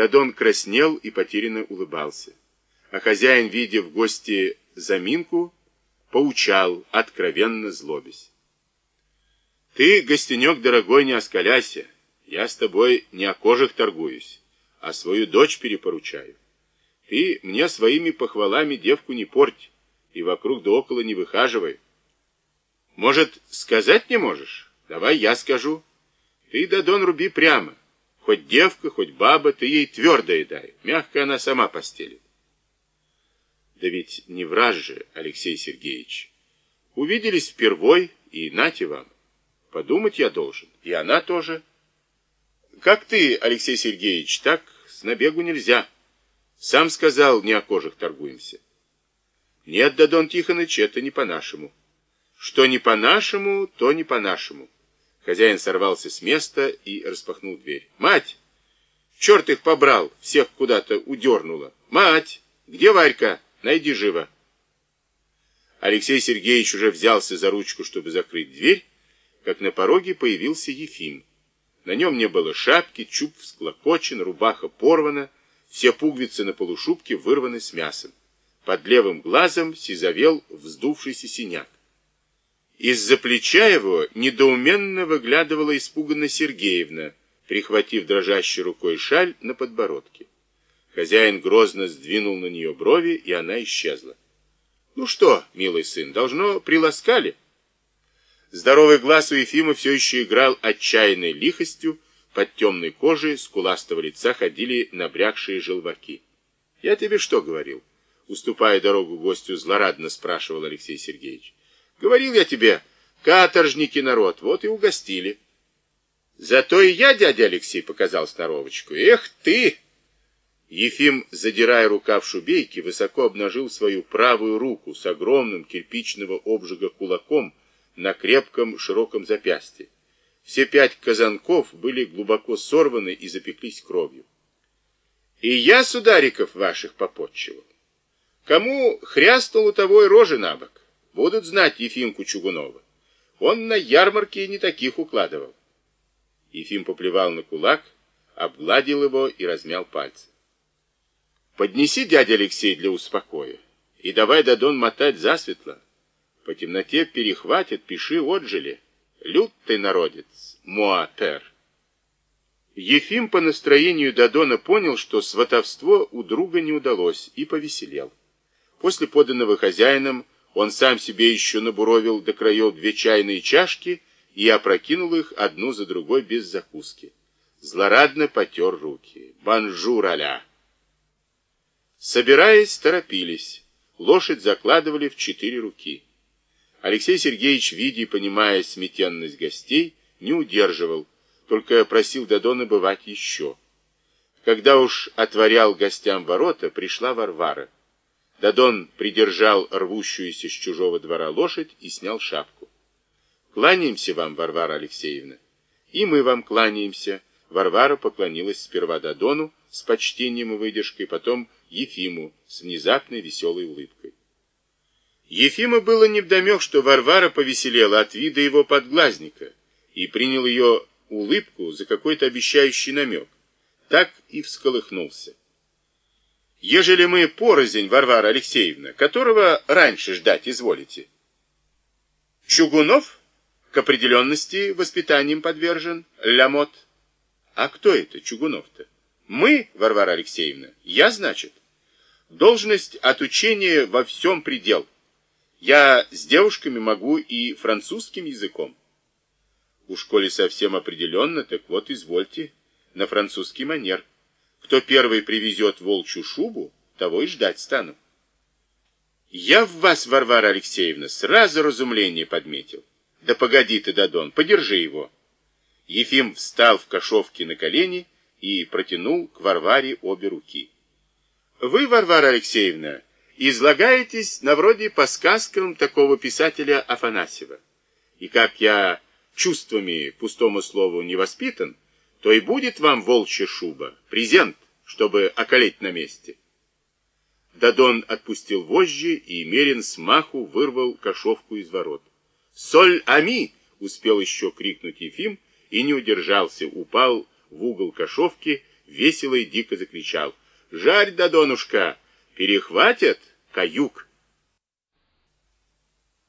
Дадон краснел и потерянно улыбался. А хозяин, видя в гости заминку, поучал, откровенно злобясь. Ты, гостенек дорогой, не оскаляйся. Я с тобой не о кожах торгуюсь, а свою дочь перепоручаю. Ты мне своими похвалами девку не порть и вокруг да около не выхаживай. Может, сказать не можешь? Давай я скажу. Ты, Дадон, руби прямо. Хоть девка, хоть баба, ты ей твердое дай. Мягко она сама постелит. Да ведь не враж же, Алексей Сергеевич. Увиделись впервой, и нате вам. Подумать я должен. И она тоже. Как ты, Алексей Сергеевич, так с набегу нельзя. Сам сказал, не о кожах торгуемся. Нет, Дадон Тихоныч, это не по-нашему. Что не по-нашему, то не по-нашему. Хозяин сорвался с места и распахнул дверь. Мать! Черт их побрал, всех куда-то удернуло. Мать! Где Варька? Найди живо. Алексей Сергеевич уже взялся за ручку, чтобы закрыть дверь, как на пороге появился Ефим. На нем не было шапки, чуб всклокочен, рубаха порвана, все пуговицы на полушубке вырваны с мясом. Под левым глазом сизовел вздувшийся синяк. Из-за плеча его недоуменно выглядывала испуганно Сергеевна, прихватив дрожащей рукой шаль на подбородке. Хозяин грозно сдвинул на нее брови, и она исчезла. «Ну что, милый сын, должно приласкали?» Здоровый глаз у Ефима все еще играл отчаянной лихостью, под темной кожей скуластого лица ходили набрякшие желваки. «Я тебе что говорил?» Уступая дорогу гостю, злорадно спрашивал Алексей Сергеевич. «Говорил я тебе, каторжники народ, вот и угостили». «Зато и я, дядя Алексей, показал сноровочку. Эх ты!» Ефим, задирая рукав шубейки, высоко обнажил свою правую руку с огромным кирпичного обжига кулаком на крепком широком запястье. Все пять казанков были глубоко сорваны и запеклись кровью. И я судариков ваших попотчевал. Кому хрястнул у того и рожи на бок, будут знать Ефимку Чугунова. Он на ярмарке не таких укладывал. Ефим поплевал на кулак, обгладил его и размял пальцы. Поднеси, дядя Алексей, для успокоя, и давай Дадон мотать засветло. По темноте перехватит, пиши отжили. Люд ты, народец, муапер. Ефим по настроению Дадона понял, что сватовство у друга не удалось, и повеселел. После поданного хозяином он сам себе еще набуровил до краев две чайные чашки и опрокинул их одну за другой без закуски. Злорадно потер руки. «Бонжур, аля!» Собираясь, торопились. Лошадь закладывали в четыре руки. Алексей Сергеевич, видя и понимая смятенность гостей, не удерживал, только просил Дадона бывать еще. Когда уж отворял гостям ворота, пришла Варвара. Дадон придержал рвущуюся с чужого двора лошадь и снял шапку. «Кланяемся вам, Варвара Алексеевна». «И мы вам кланяемся». Варвара поклонилась сперва Дадону с почтением и выдержкой, потом Ефиму с внезапной веселой улыбкой. Ефима было невдомек, что Варвара повеселела от вида его подглазника и принял ее улыбку за какой-то обещающий намек. Так и всколыхнулся. Ежели мы порознь, Варвара Алексеевна, которого раньше ждать изволите? Чугунов к определенности воспитанием подвержен, Лямот. А кто это, Чугунов-то? Мы, Варвара Алексеевна, я, значит? Должность от учения во всем предел. Я с девушками могу и французским языком. У школе совсем определенно, так вот, извольте, на французский манер. Кто первый привезет волчью шубу, того и ждать стану. Я в вас, Варвара Алексеевна, сразу разумление подметил. Да погоди ты, Дадон, подержи его. Ефим встал в кошовке на колени и протянул к Варваре обе руки. Вы, Варвара Алексеевна, излагаетесь на вроде по сказкам такого писателя Афанасьева. И как я чувствами пустому слову не воспитан, то и будет вам волчья шуба, презент, чтобы околеть на месте. Дадон отпустил вожжи, и Мерин с маху вырвал кошовку из ворот. «Соль ами!» — успел еще крикнуть Ефим, и не удержался, упал в угол кошовки, весело и дико закричал. «Жарь, Додонушка! Перехватят? Каюк!»